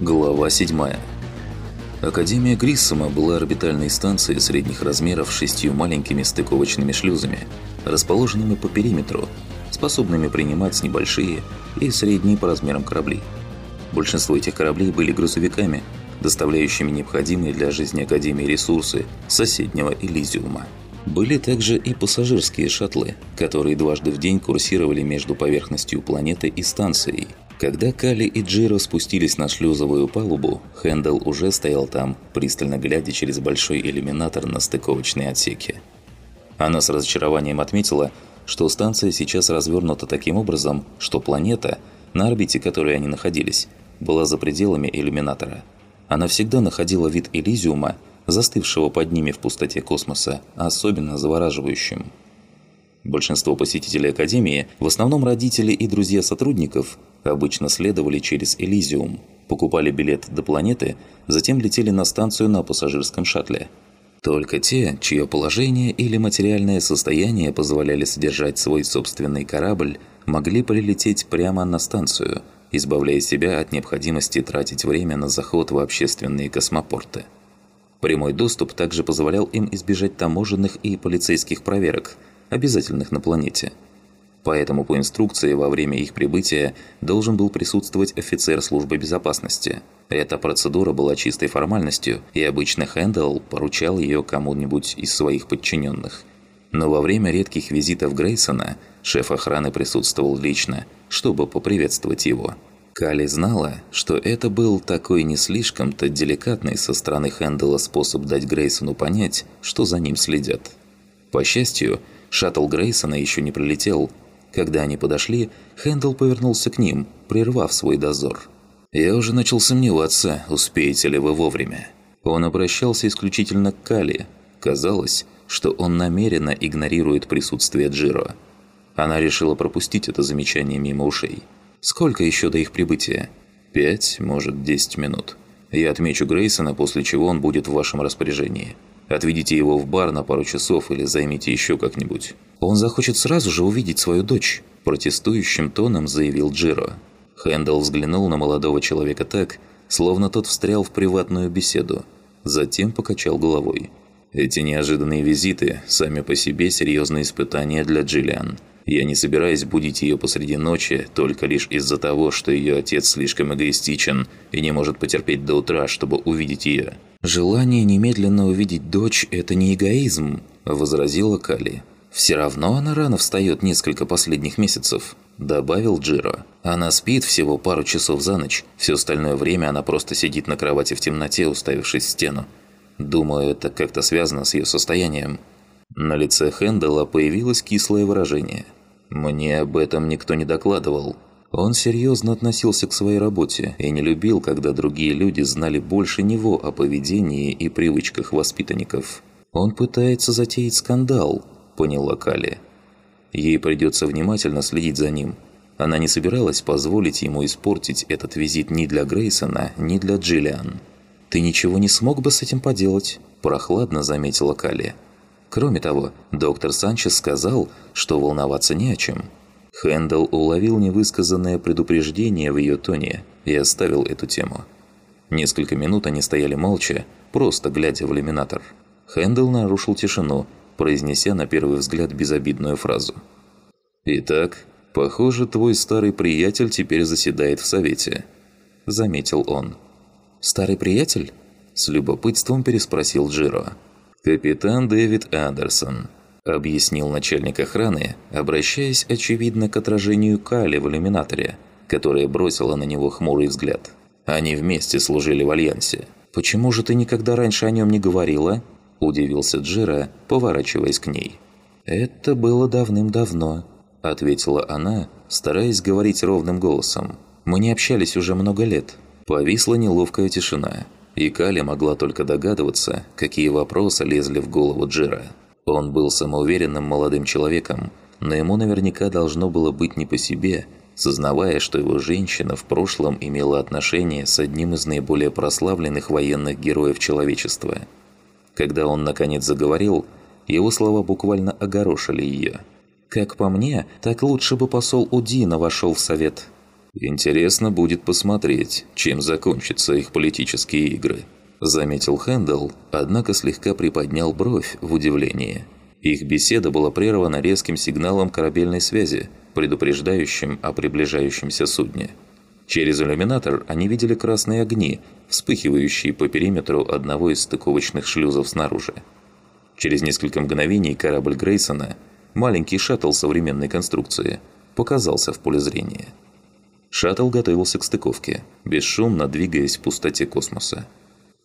Глава 7. Академия Гриссома была орбитальной станцией средних размеров с шестью маленькими стыковочными шлюзами, расположенными по периметру, способными принимать небольшие и средние по размерам корабли. Большинство этих кораблей были грузовиками, доставляющими необходимые для жизни Академии ресурсы соседнего Элизиума. Были также и пассажирские шаттлы, которые дважды в день курсировали между поверхностью планеты и станцией – когда Кали и Джиро спустились на шлюзовую палубу, Хэндл уже стоял там, пристально глядя через большой иллюминатор на стыковочные отсеки. Она с разочарованием отметила, что станция сейчас развернута таким образом, что планета, на орбите которой они находились, была за пределами иллюминатора. Она всегда находила вид Элизиума, застывшего под ними в пустоте космоса, особенно завораживающим. Большинство посетителей Академии, в основном родители и друзья сотрудников, обычно следовали через Элизиум, покупали билет до планеты, затем летели на станцию на пассажирском шаттле. Только те, чье положение или материальное состояние позволяли содержать свой собственный корабль, могли прилететь прямо на станцию, избавляя себя от необходимости тратить время на заход в общественные космопорты. Прямой доступ также позволял им избежать таможенных и полицейских проверок, обязательных на планете – Поэтому по инструкции во время их прибытия должен был присутствовать офицер службы безопасности. Эта процедура была чистой формальностью, и обычно Хэндл поручал ее кому-нибудь из своих подчиненных. Но во время редких визитов Грейсона шеф охраны присутствовал лично, чтобы поприветствовать его. Кали знала, что это был такой не слишком-то деликатный со стороны Хэндала способ дать Грейсону понять, что за ним следят. По счастью, шаттл Грейсона еще не прилетел, когда они подошли, Хэндл повернулся к ним, прервав свой дозор. «Я уже начал сомневаться, успеете ли вы вовремя». Он обращался исключительно к Кали. Казалось, что он намеренно игнорирует присутствие Джиро. Она решила пропустить это замечание мимо ушей. «Сколько еще до их прибытия?» «Пять, может, десять минут. Я отмечу Грейсона, после чего он будет в вашем распоряжении. Отведите его в бар на пару часов или займите еще как-нибудь. Он захочет сразу же увидеть свою дочь», – протестующим тоном заявил Джиро. Хэндл взглянул на молодого человека так, словно тот встрял в приватную беседу. Затем покачал головой. «Эти неожиданные визиты сами по себе серьезные испытания для Джиллиан. Я не собираюсь будить ее посреди ночи только лишь из-за того, что ее отец слишком эгоистичен и не может потерпеть до утра, чтобы увидеть ее. «Желание немедленно увидеть дочь – это не эгоизм», – возразила Кали. «Все равно она рано встает несколько последних месяцев», – добавил Джиро. «Она спит всего пару часов за ночь, все остальное время она просто сидит на кровати в темноте, уставившись в стену. Думаю, это как-то связано с ее состоянием». На лице Хэндала появилось кислое выражение. «Мне об этом никто не докладывал», он серьезно относился к своей работе и не любил, когда другие люди знали больше него о поведении и привычках воспитанников. «Он пытается затеять скандал», – поняла Кали. Ей придется внимательно следить за ним. Она не собиралась позволить ему испортить этот визит ни для Грейсона, ни для Джиллиан. «Ты ничего не смог бы с этим поделать?» – прохладно заметила Кали. Кроме того, доктор Санчес сказал, что волноваться не о чем – Хэндл уловил невысказанное предупреждение в ее тоне и оставил эту тему. Несколько минут они стояли молча, просто глядя в иллюминатор. Хэндл нарушил тишину, произнеся на первый взгляд безобидную фразу. «Итак, похоже, твой старый приятель теперь заседает в совете», – заметил он. «Старый приятель?» – с любопытством переспросил Джиро. «Капитан Дэвид Андерсон», – объяснил начальник охраны, обращаясь, очевидно, к отражению Кали в иллюминаторе, которая бросила на него хмурый взгляд. Они вместе служили в Альянсе. «Почему же ты никогда раньше о нем не говорила?» – удивился Джира, поворачиваясь к ней. «Это было давным-давно», – ответила она, стараясь говорить ровным голосом. «Мы не общались уже много лет». Повисла неловкая тишина, и Кали могла только догадываться, какие вопросы лезли в голову Джира. Он был самоуверенным молодым человеком, но ему наверняка должно было быть не по себе, сознавая, что его женщина в прошлом имела отношение с одним из наиболее прославленных военных героев человечества. Когда он наконец заговорил, его слова буквально огорошили ее. «Как по мне, так лучше бы посол Удина вошел в совет». Интересно будет посмотреть, чем закончатся их политические игры. Заметил Хэндл, однако слегка приподнял бровь в удивлении. Их беседа была прервана резким сигналом корабельной связи, предупреждающим о приближающемся судне. Через иллюминатор они видели красные огни, вспыхивающие по периметру одного из стыковочных шлюзов снаружи. Через несколько мгновений корабль Грейсона, маленький шаттл современной конструкции, показался в поле зрения. Шаттл готовился к стыковке, бесшумно двигаясь в пустоте космоса.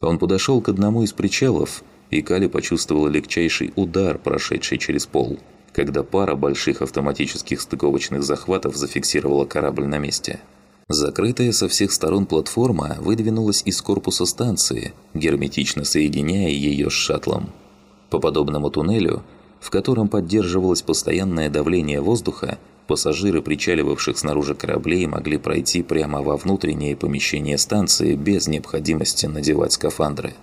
Он подошел к одному из причалов, и Кали почувствовала легчайший удар, прошедший через пол, когда пара больших автоматических стыковочных захватов зафиксировала корабль на месте. Закрытая со всех сторон платформа выдвинулась из корпуса станции, герметично соединяя ее с шаттлом. По подобному туннелю, в котором поддерживалось постоянное давление воздуха, пассажиры причаливавших снаружи кораблей могли пройти прямо во внутреннее помещение станции без необходимости надевать скафандры.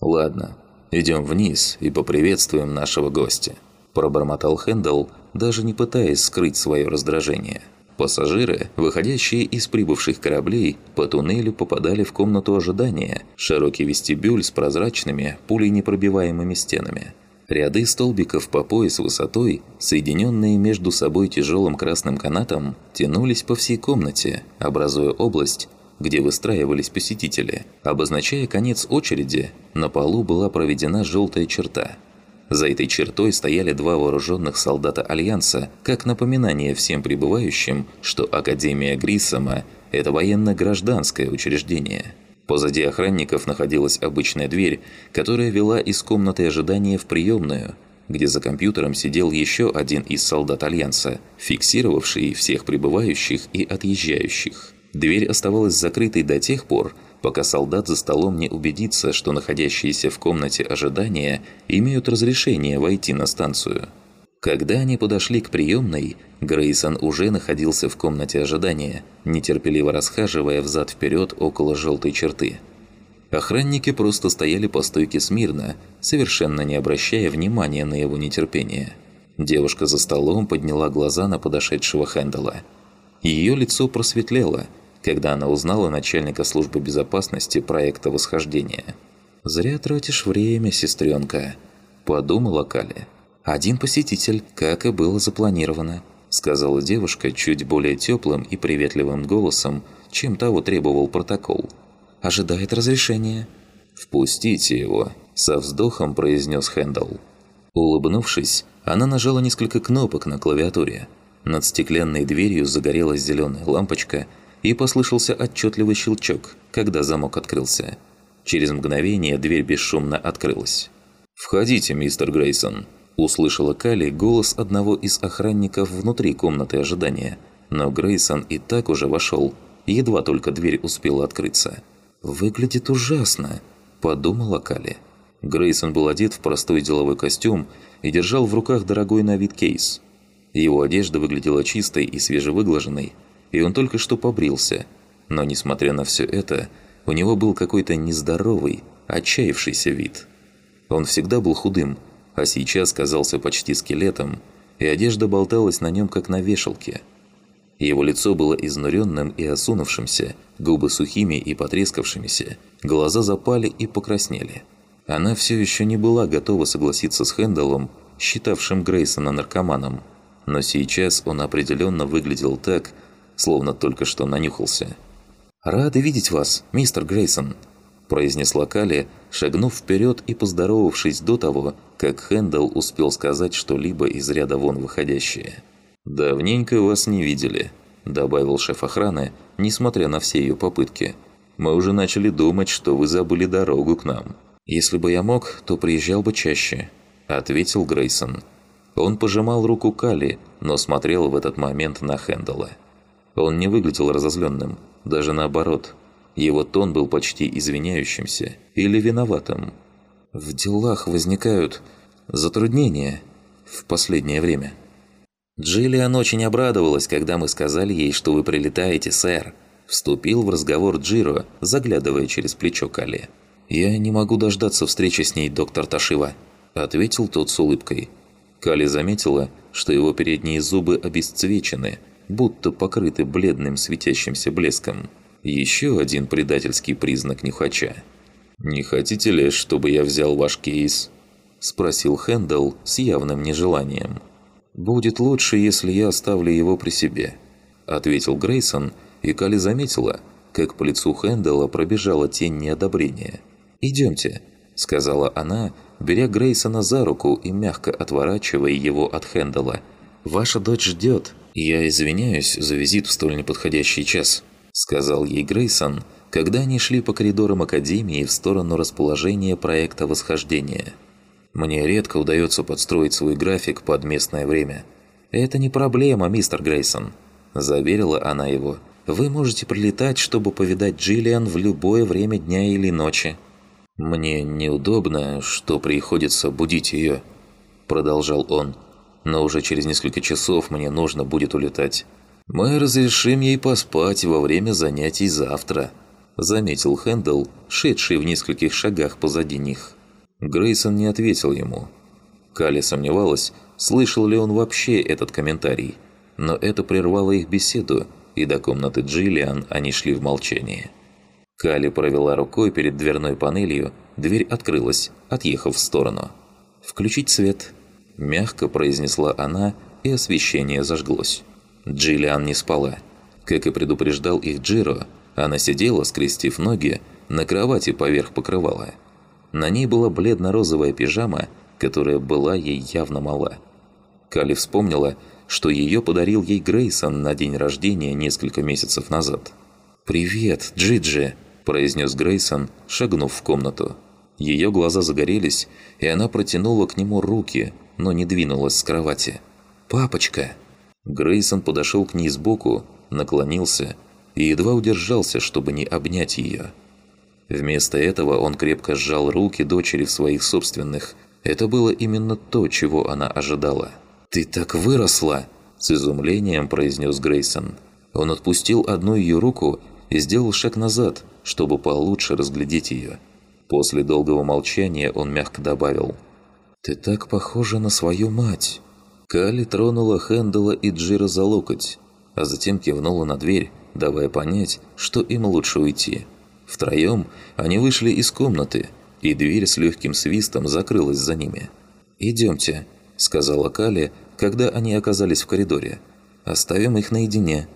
«Ладно, идем вниз и поприветствуем нашего гостя», – пробормотал Хэндл, даже не пытаясь скрыть свое раздражение. Пассажиры, выходящие из прибывших кораблей, по туннелю попадали в комнату ожидания, широкий вестибюль с прозрачными, пуленепробиваемыми стенами. Ряды столбиков по пояс высотой, соединенные между собой тяжелым красным канатом, тянулись по всей комнате, образуя область, где выстраивались посетители. Обозначая конец очереди, на полу была проведена желтая черта – за этой чертой стояли два вооруженных солдата Альянса, как напоминание всем прибывающим, что Академия Гриссома – это военно-гражданское учреждение. Позади охранников находилась обычная дверь, которая вела из комнаты ожидания в приемную, где за компьютером сидел еще один из солдат Альянса, фиксировавший всех прибывающих и отъезжающих. Дверь оставалась закрытой до тех пор, пока солдат за столом не убедится, что находящиеся в комнате ожидания имеют разрешение войти на станцию. Когда они подошли к приемной, Грейсон уже находился в комнате ожидания, нетерпеливо расхаживая взад-вперед около желтой черты. Охранники просто стояли по стойке смирно, совершенно не обращая внимания на его нетерпение. Девушка за столом подняла глаза на подошедшего Хэндала. Ее лицо просветлело – когда она узнала начальника службы безопасности проекта восхождения. «Зря тратишь время, сестренка», – подумала Кали. «Один посетитель, как и было запланировано», – сказала девушка чуть более теплым и приветливым голосом, чем того требовал протокол. «Ожидает разрешения». «Впустите его», – со вздохом произнес Хэндл. Улыбнувшись, она нажала несколько кнопок на клавиатуре. Над стеклянной дверью загорелась зеленая лампочка – и послышался отчетливый щелчок, когда замок открылся. Через мгновение дверь бесшумно открылась. «Входите, мистер Грейсон», – услышала Кали голос одного из охранников внутри комнаты ожидания. Но Грейсон и так уже вошел, едва только дверь успела открыться. «Выглядит ужасно», – подумала Кали. Грейсон был одет в простой деловой костюм и держал в руках дорогой на вид кейс. Его одежда выглядела чистой и свежевыглаженной, и он только что побрился. Но, несмотря на все это, у него был какой-то нездоровый, отчаявшийся вид. Он всегда был худым, а сейчас казался почти скелетом, и одежда болталась на нем, как на вешалке. Его лицо было изнуренным и осунувшимся, губы сухими и потрескавшимися, глаза запали и покраснели. Она все еще не была готова согласиться с Хэндалом, считавшим Грейсона наркоманом, но сейчас он определенно выглядел так, словно только что нанюхался. «Рады видеть вас, мистер Грейсон», – произнесла Кали, шагнув вперед и поздоровавшись до того, как Хэндл успел сказать что-либо из ряда вон выходящее. «Давненько вас не видели», – добавил шеф охраны, несмотря на все ее попытки. «Мы уже начали думать, что вы забыли дорогу к нам». «Если бы я мог, то приезжал бы чаще», – ответил Грейсон. Он пожимал руку Кали, но смотрел в этот момент на Хэндала. Он не выглядел разозленным, даже наоборот. Его тон был почти извиняющимся или виноватым. «В делах возникают затруднения в последнее время». «Джиллиан очень обрадовалась, когда мы сказали ей, что вы прилетаете, сэр», Вступил в разговор Джиро, заглядывая через плечо Кали. «Я не могу дождаться встречи с ней, доктор Ташива», – ответил тот с улыбкой. Кали заметила, что его передние зубы обесцвечены – будто покрыты бледным светящимся блеском. Еще один предательский признак нюхача. «Не хотите ли, чтобы я взял ваш кейс?» – спросил Хэндл с явным нежеланием. «Будет лучше, если я оставлю его при себе», – ответил Грейсон, и Кали заметила, как по лицу Хэндала пробежала тень неодобрения. «Идемте», – сказала она, беря Грейсона за руку и мягко отворачивая его от Хэндала. «Ваша дочь ждет. Я извиняюсь за визит в столь неподходящий час», – сказал ей Грейсон, когда они шли по коридорам Академии в сторону расположения проекта восхождения. «Мне редко удается подстроить свой график под местное время». «Это не проблема, мистер Грейсон», – заверила она его. «Вы можете прилетать, чтобы повидать Джиллиан в любое время дня или ночи». «Мне неудобно, что приходится будить ее», – продолжал он. «Но уже через несколько часов мне нужно будет улетать. Мы разрешим ей поспать во время занятий завтра», – заметил Хэндл, шедший в нескольких шагах позади них. Грейсон не ответил ему. Кали сомневалась, слышал ли он вообще этот комментарий, но это прервало их беседу, и до комнаты Джиллиан они шли в молчании. Кали провела рукой перед дверной панелью, дверь открылась, отъехав в сторону. «Включить свет», – мягко произнесла она, и освещение зажглось. Джиллиан не спала. Как и предупреждал их Джиро, она сидела, скрестив ноги, на кровати поверх покрывала. На ней была бледно-розовая пижама, которая была ей явно мала. Кали вспомнила, что ее подарил ей Грейсон на день рождения несколько месяцев назад. «Привет, Джиджи!» – произнес Грейсон, шагнув в комнату. Ее глаза загорелись, и она протянула к нему руки, но не двинулась с кровати. «Папочка!» Грейсон подошел к ней сбоку, наклонился и едва удержался, чтобы не обнять ее. Вместо этого он крепко сжал руки дочери в своих собственных. Это было именно то, чего она ожидала. «Ты так выросла!» – с изумлением произнес Грейсон. Он отпустил одну ее руку и сделал шаг назад, чтобы получше разглядеть ее. После долгого молчания он мягко добавил «Ты так похожа на свою мать!» Кали тронула Хэндала и Джира за локоть, а затем кивнула на дверь, давая понять, что им лучше уйти. Втроем они вышли из комнаты, и дверь с легким свистом закрылась за ними. «Идемте», – сказала Кали, когда они оказались в коридоре. «Оставим их наедине».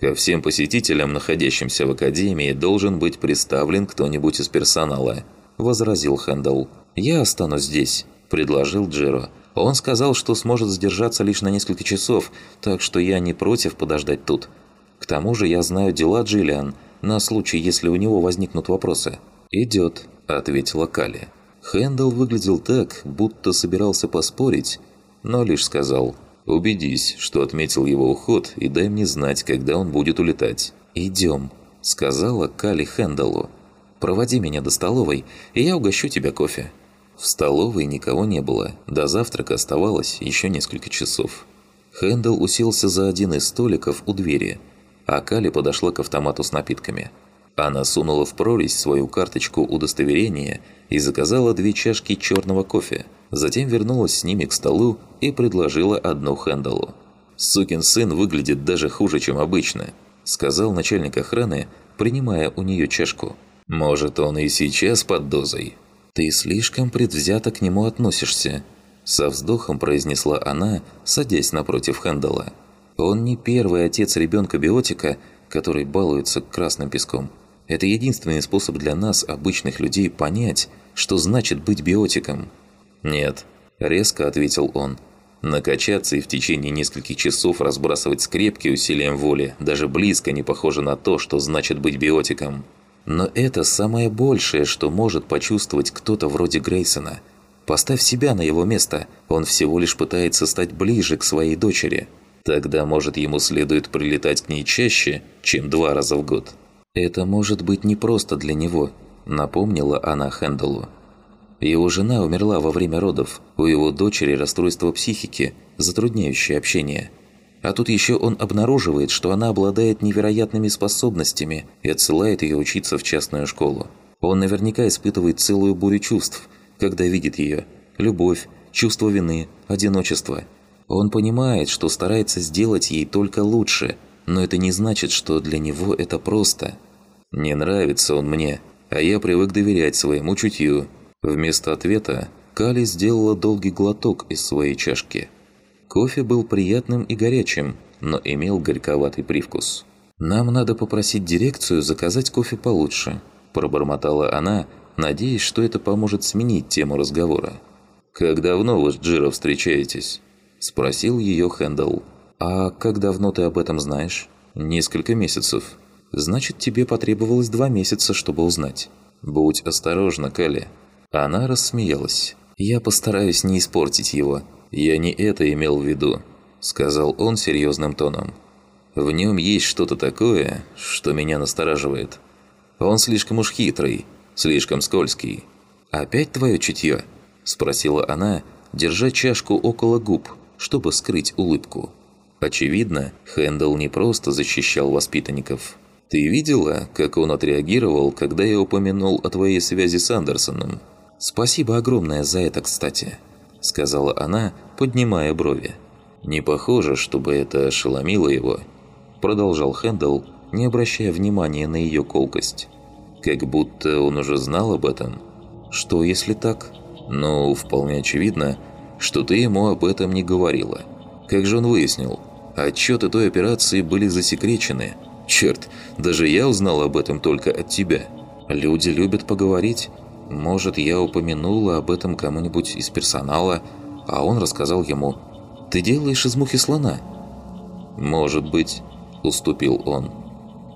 Ко всем посетителям, находящимся в академии, должен быть представлен кто-нибудь из персонала, возразил Хэндл. Я останусь здесь, предложил Джиро. Он сказал, что сможет задержаться лишь на несколько часов, так что я не против подождать тут. К тому же я знаю дела Джиллиан, на случай, если у него возникнут вопросы». «Идет», – ответила Кали. Хэндл выглядел так, будто собирался поспорить, но лишь сказал «Убедись, что отметил его уход, и дай мне знать, когда он будет улетать». «Идем», – сказала Кали Хэндалу. «Проводи меня до столовой, и я угощу тебя кофе». В столовой никого не было, до завтрака оставалось еще несколько часов. Хэндл уселся за один из столиков у двери – а Кали подошла к автомату с напитками. Она сунула в прорезь свою карточку удостоверения и заказала две чашки черного кофе. Затем вернулась с ними к столу и предложила одну Хэндалу. «Сукин сын выглядит даже хуже, чем обычно», – сказал начальник охраны, принимая у нее чашку. «Может, он и сейчас под дозой?» «Ты слишком предвзято к нему относишься», – со вздохом произнесла она, садясь напротив Хэндала. Он не первый отец ребенка-биотика, который балуется красным песком. Это единственный способ для нас, обычных людей, понять, что значит быть биотиком. «Нет», – резко ответил он. Накачаться и в течение нескольких часов разбрасывать скрепки усилием воли даже близко не похоже на то, что значит быть биотиком. Но это самое большее, что может почувствовать кто-то вроде Грейсона. Поставь себя на его место, он всего лишь пытается стать ближе к своей дочери – Тогда, может, ему следует прилетать к ней чаще, чем два раза в год. «Это может быть не просто для него», – напомнила она Хэндалу. Его жена умерла во время родов, у его дочери расстройство психики, затрудняющее общение. А тут еще он обнаруживает, что она обладает невероятными способностями и отсылает ее учиться в частную школу. Он наверняка испытывает целую бурю чувств, когда видит ее. Любовь, чувство вины, одиночество – Он понимает, что старается сделать ей только лучше, но это не значит, что для него это просто. Не нравится он мне, а я привык доверять своему чутью. Вместо ответа Кали сделала долгий глоток из своей чашки. Кофе был приятным и горячим, но имел горьковатый привкус. «Нам надо попросить дирекцию заказать кофе получше», – пробормотала она, надеясь, что это поможет сменить тему разговора. «Как давно вы с Джиро встречаетесь?» – спросил ее Хэндл. «А как давно ты об этом знаешь?» «Несколько месяцев. Значит, тебе потребовалось два месяца, чтобы узнать. Будь осторожна, Кали». Она рассмеялась. «Я постараюсь не испортить его. Я не это имел в виду», – сказал он серьезным тоном. «В нем есть что-то такое, что меня настораживает. Он слишком уж хитрый, слишком скользкий. Опять твое чутье?» – спросила она, держа чашку около губ, чтобы скрыть улыбку. Очевидно, Хэндл не просто защищал воспитанников. «Ты видела, как он отреагировал, когда я упомянул о твоей связи с Андерсоном?» «Спасибо огромное за это, кстати», – сказала она, поднимая брови. «Не похоже, чтобы это ошеломило его», – продолжал Хэндл, не обращая внимания на ее колкость. «Как будто он уже знал об этом». «Что, если так?» «Ну, вполне очевидно, что ты ему об этом не говорила. Как же он выяснил? Отчеты той операции были засекречены. Черт, даже я узнал об этом только от тебя. Люди любят поговорить. Может, я упомянула об этом кому-нибудь из персонала, а он рассказал ему. «Ты делаешь из мухи слона?» «Может быть», – уступил он.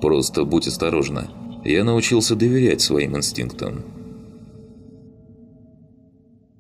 «Просто будь осторожна. Я научился доверять своим инстинктам».